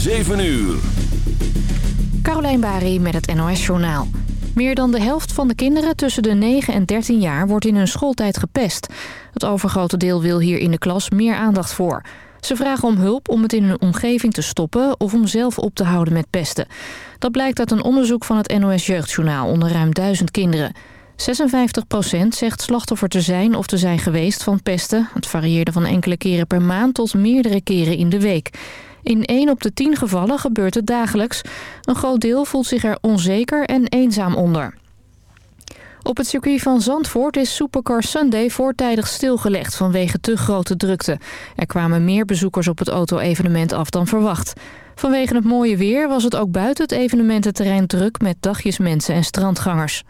7 uur. Carolijn Bari met het NOS Journaal. Meer dan de helft van de kinderen tussen de 9 en 13 jaar wordt in hun schooltijd gepest. Het overgrote deel wil hier in de klas meer aandacht voor. Ze vragen om hulp om het in hun omgeving te stoppen of om zelf op te houden met pesten. Dat blijkt uit een onderzoek van het NOS Jeugdjournaal onder ruim duizend kinderen. 56% zegt slachtoffer te zijn of te zijn geweest van pesten. Het varieerde van enkele keren per maand tot meerdere keren in de week. In 1 op de 10 gevallen gebeurt het dagelijks. Een groot deel voelt zich er onzeker en eenzaam onder. Op het circuit van Zandvoort is Supercar Sunday voortijdig stilgelegd vanwege te grote drukte. Er kwamen meer bezoekers op het auto-evenement af dan verwacht. Vanwege het mooie weer was het ook buiten het evenemententerrein druk met dagjesmensen en strandgangers.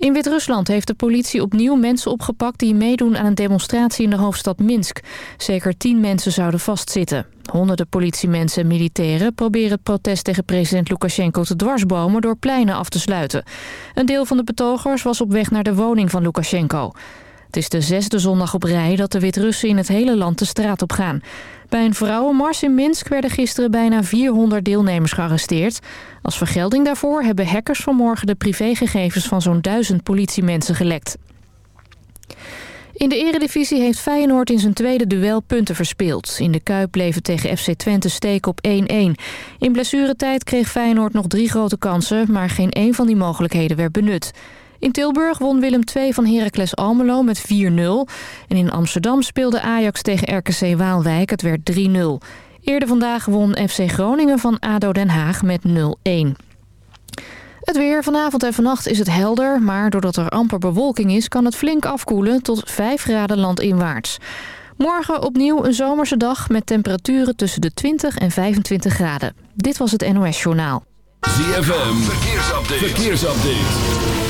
In Wit-Rusland heeft de politie opnieuw mensen opgepakt... die meedoen aan een demonstratie in de hoofdstad Minsk. Zeker tien mensen zouden vastzitten. Honderden politiemensen en militairen proberen het protest tegen president Lukashenko te dwarsbomen... door pleinen af te sluiten. Een deel van de betogers was op weg naar de woning van Lukashenko. Het is de zesde zondag op rij dat de Wit-Russen in het hele land de straat op gaan. Bij een vrouwenmars in Minsk werden gisteren bijna 400 deelnemers gearresteerd. Als vergelding daarvoor hebben hackers vanmorgen de privégegevens van zo'n duizend politiemensen gelekt. In de eredivisie heeft Feyenoord in zijn tweede duel punten verspeeld. In de Kuip bleef het tegen FC Twente steek op 1-1. In blessuretijd kreeg Feyenoord nog drie grote kansen... maar geen één van die mogelijkheden werd benut. In Tilburg won Willem II van Heracles Almelo met 4-0. En in Amsterdam speelde Ajax tegen RKC Waalwijk. Het werd 3-0. Eerder vandaag won FC Groningen van ADO Den Haag met 0-1. Het weer vanavond en vannacht is het helder, maar doordat er amper bewolking is... kan het flink afkoelen tot 5 graden landinwaarts. Morgen opnieuw een zomerse dag met temperaturen tussen de 20 en 25 graden. Dit was het NOS Journaal. ZFM, verkeersupdate. verkeersupdate.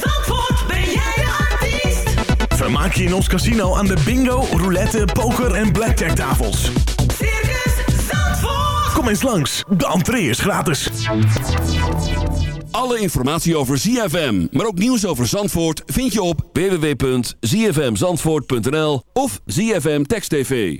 Vermaak je in ons casino aan de bingo, roulette, poker en blackjack tafels. Circus Zandvoort. Kom eens langs, de entree is gratis. Alle informatie over ZFM, maar ook nieuws over Zandvoort... vind je op www.zfmzandvoort.nl of ZFM Text TV.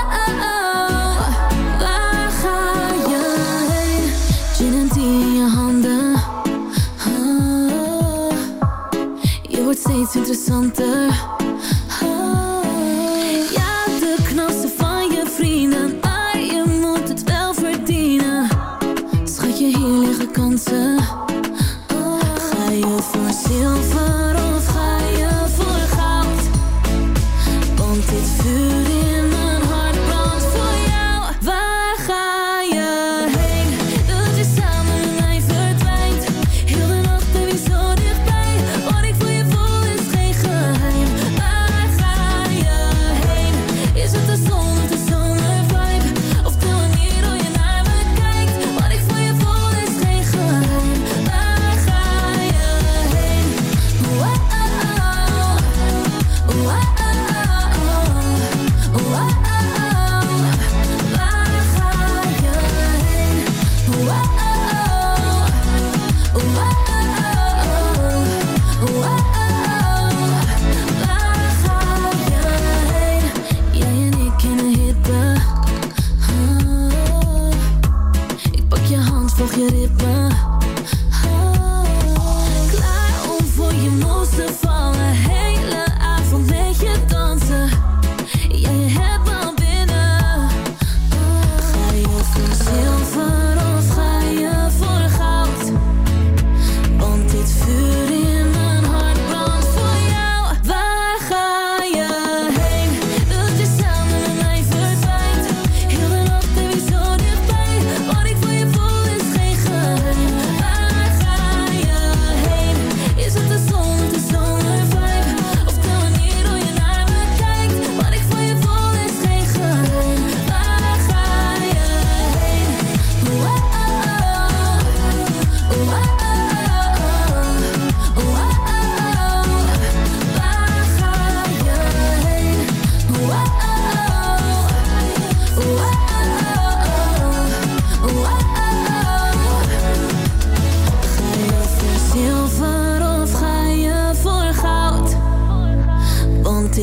Steeds interessanter. Oh, ja, de knalste van je vrienden, maar je moet het wel verdienen. Schat je, hier liggen kansen.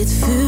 het vuur.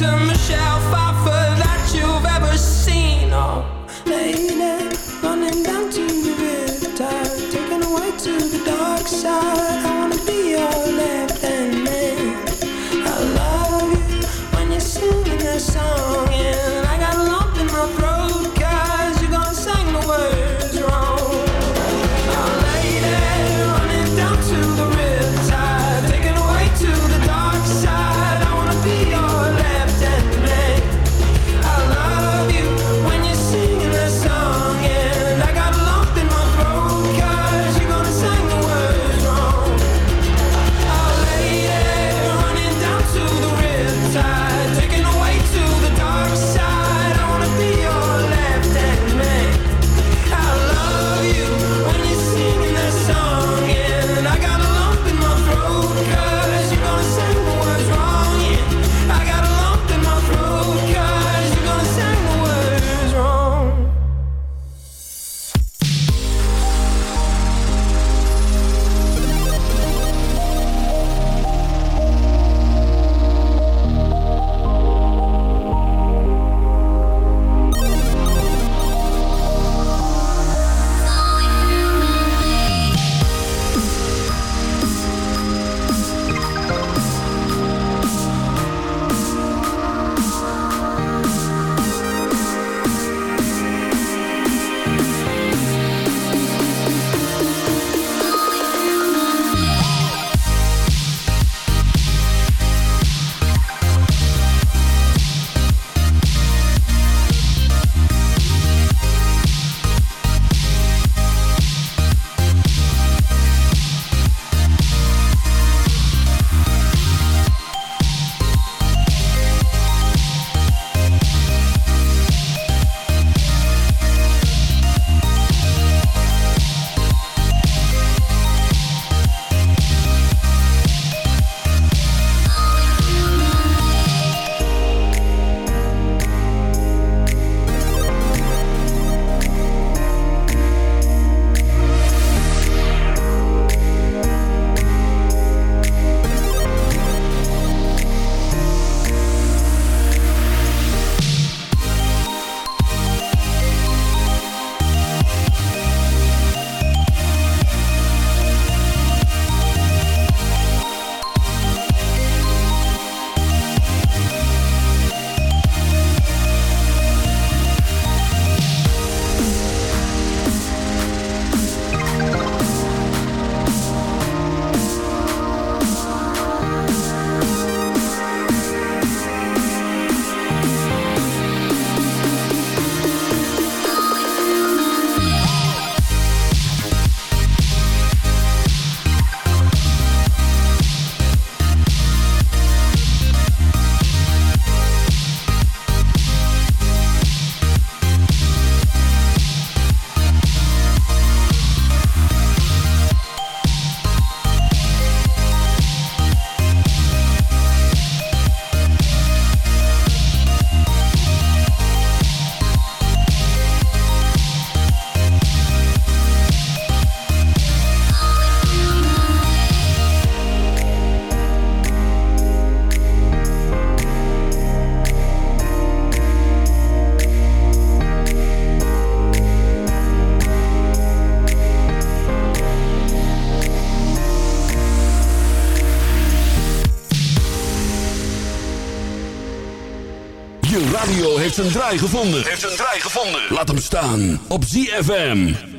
to Michelle. heeft zijn draai gevonden. Heeft zijn draai gevonden. Laat hem staan op ZFM.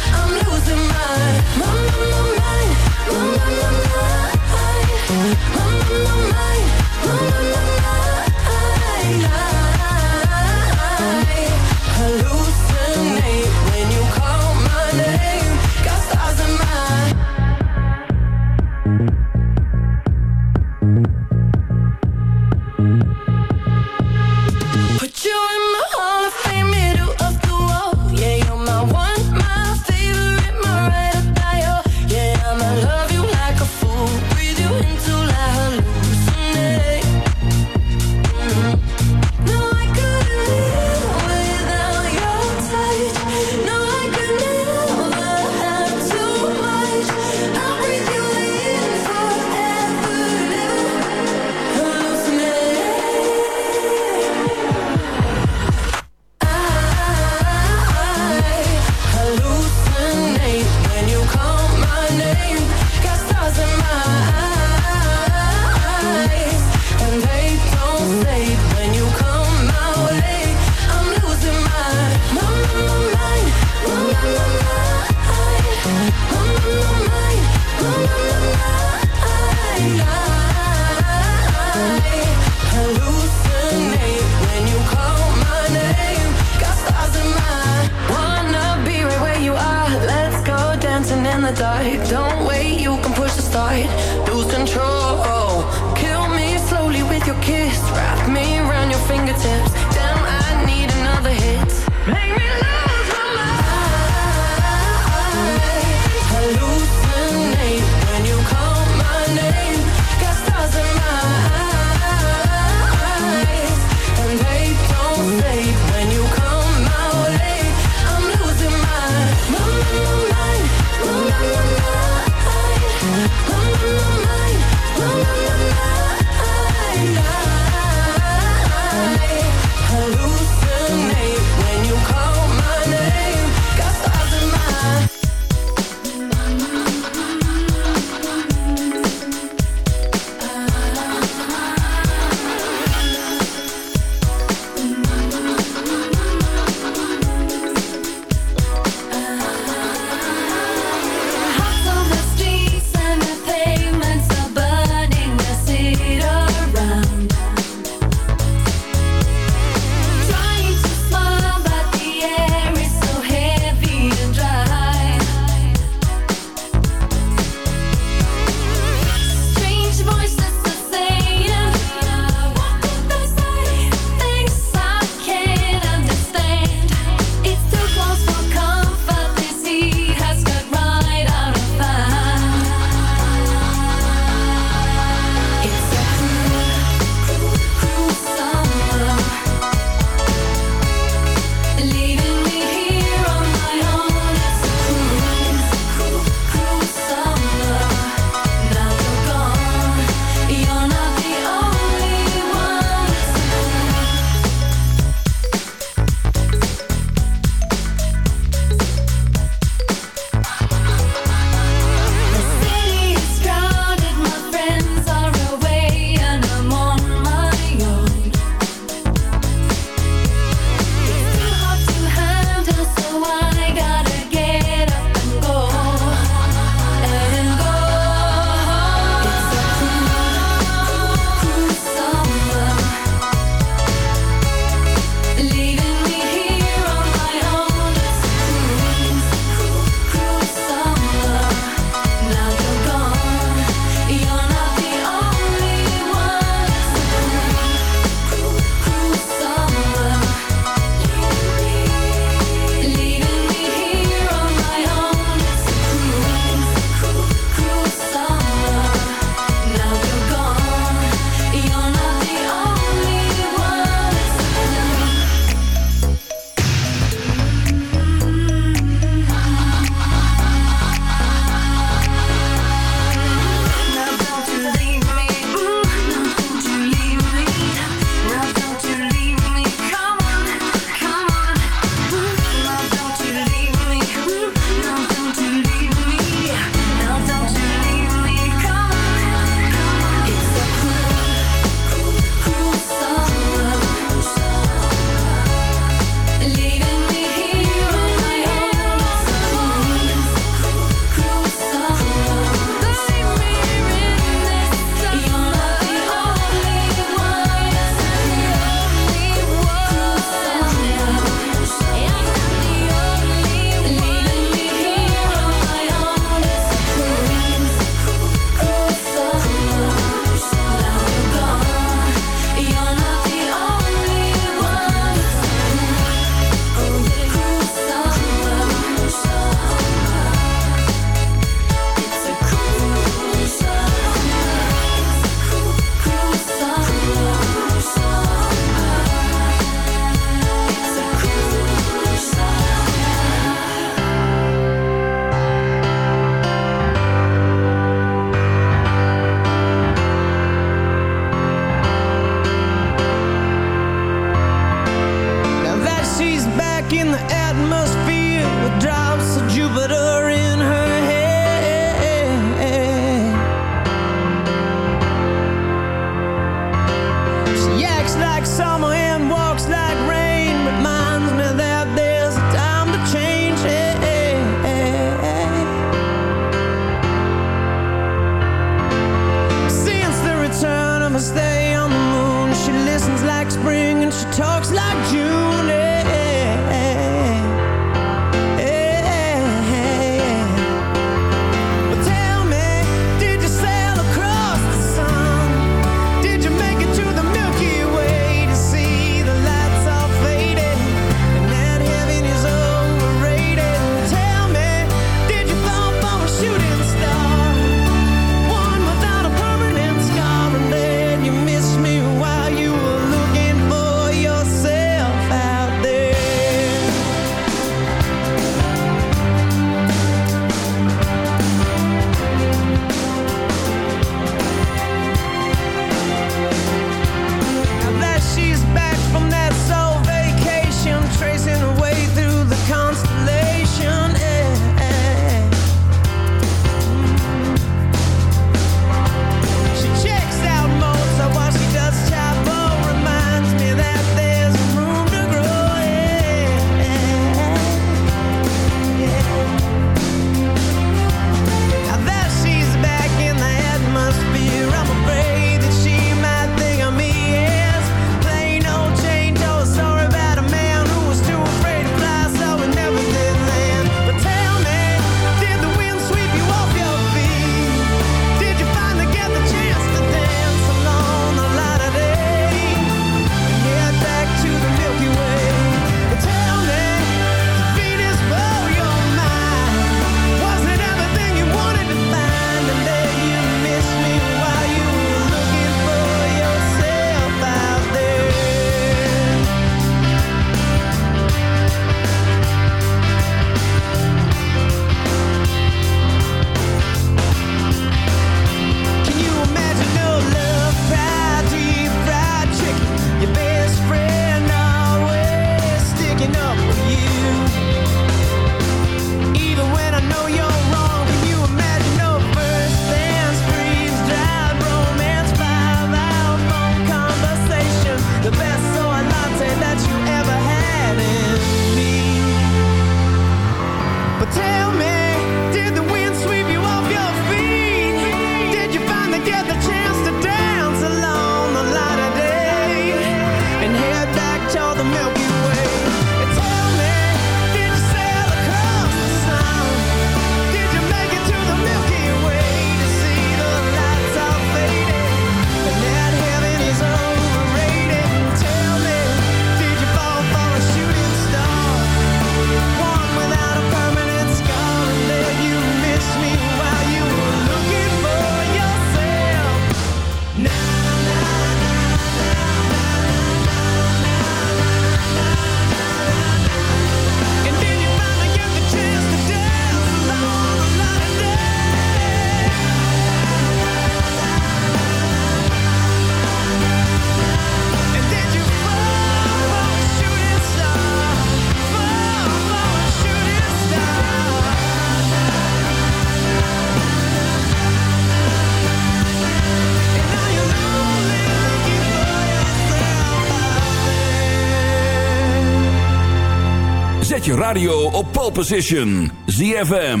Je radio op pole position. ZFM.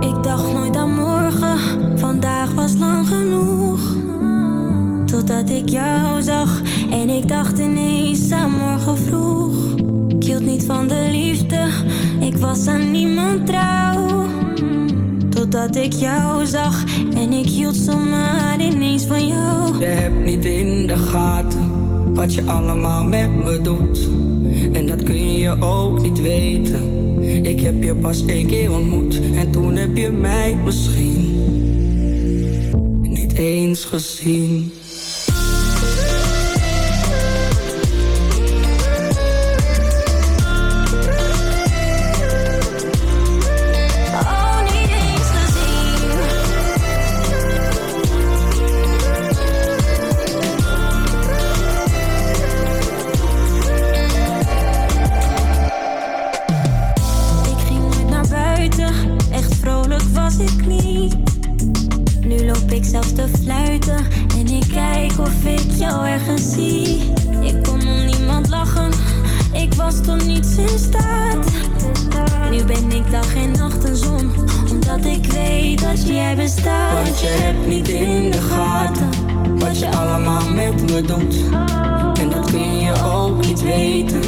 Ik dacht nooit aan morgen, vandaag was lang genoeg. Totdat ik jou zag en ik dacht ineens aan morgen vroeg. Ik hield niet van de liefde, ik was aan niemand trouw. Totdat ik jou zag en ik hield zomaar ineens van jou. Je hebt niet in de gaten wat je allemaal met me doet. En dat kun je ook niet weten. Ik heb je pas één keer ontmoet en toen heb je mij misschien niet eens gezien. Met me doet. En dat kun je ook niet weten.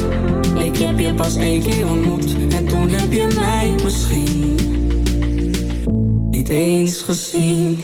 Ik heb je pas één keer ontmoet en toen heb je mij misschien niet eens gezien.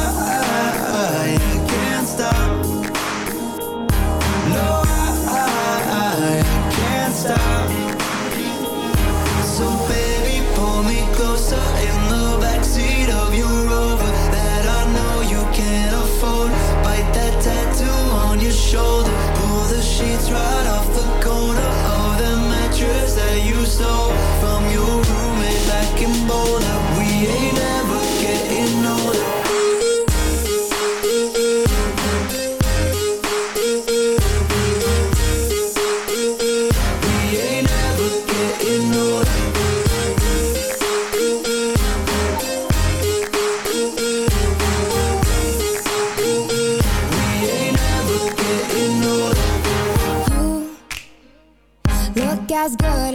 stop.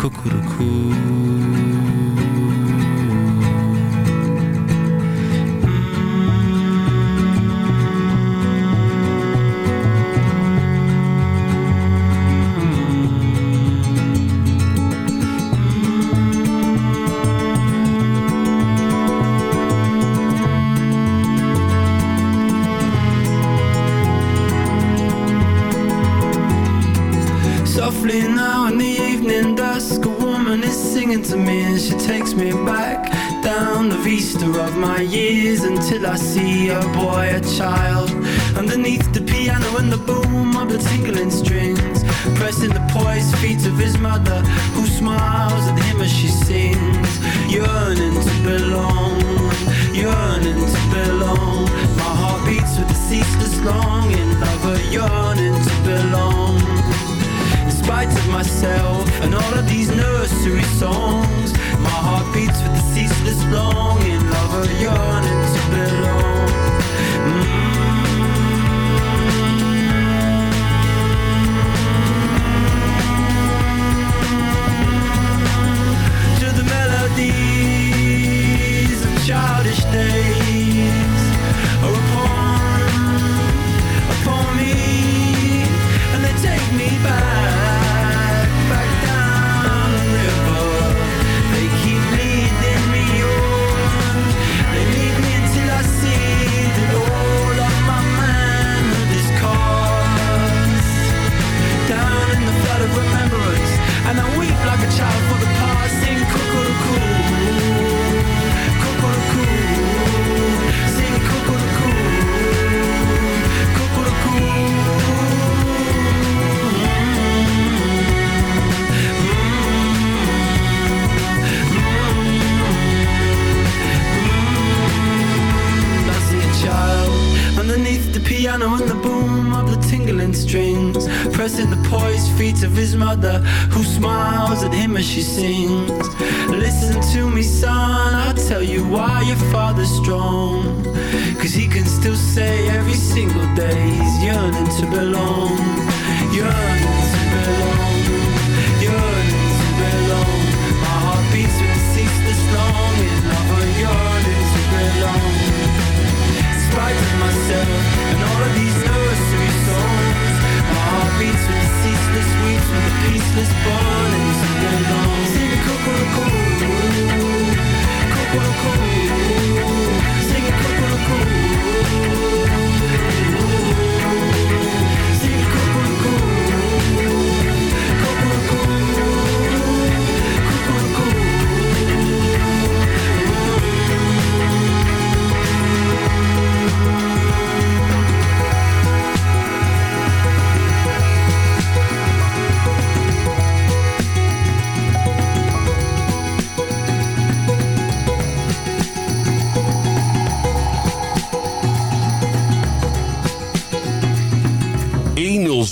Cuckoo. child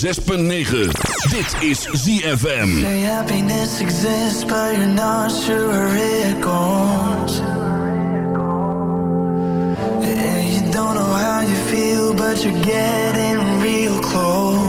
106.9. Dit is ZFM. Say happiness exists, but you're not sure where it goes. And you don't know how you feel, but you're getting real close.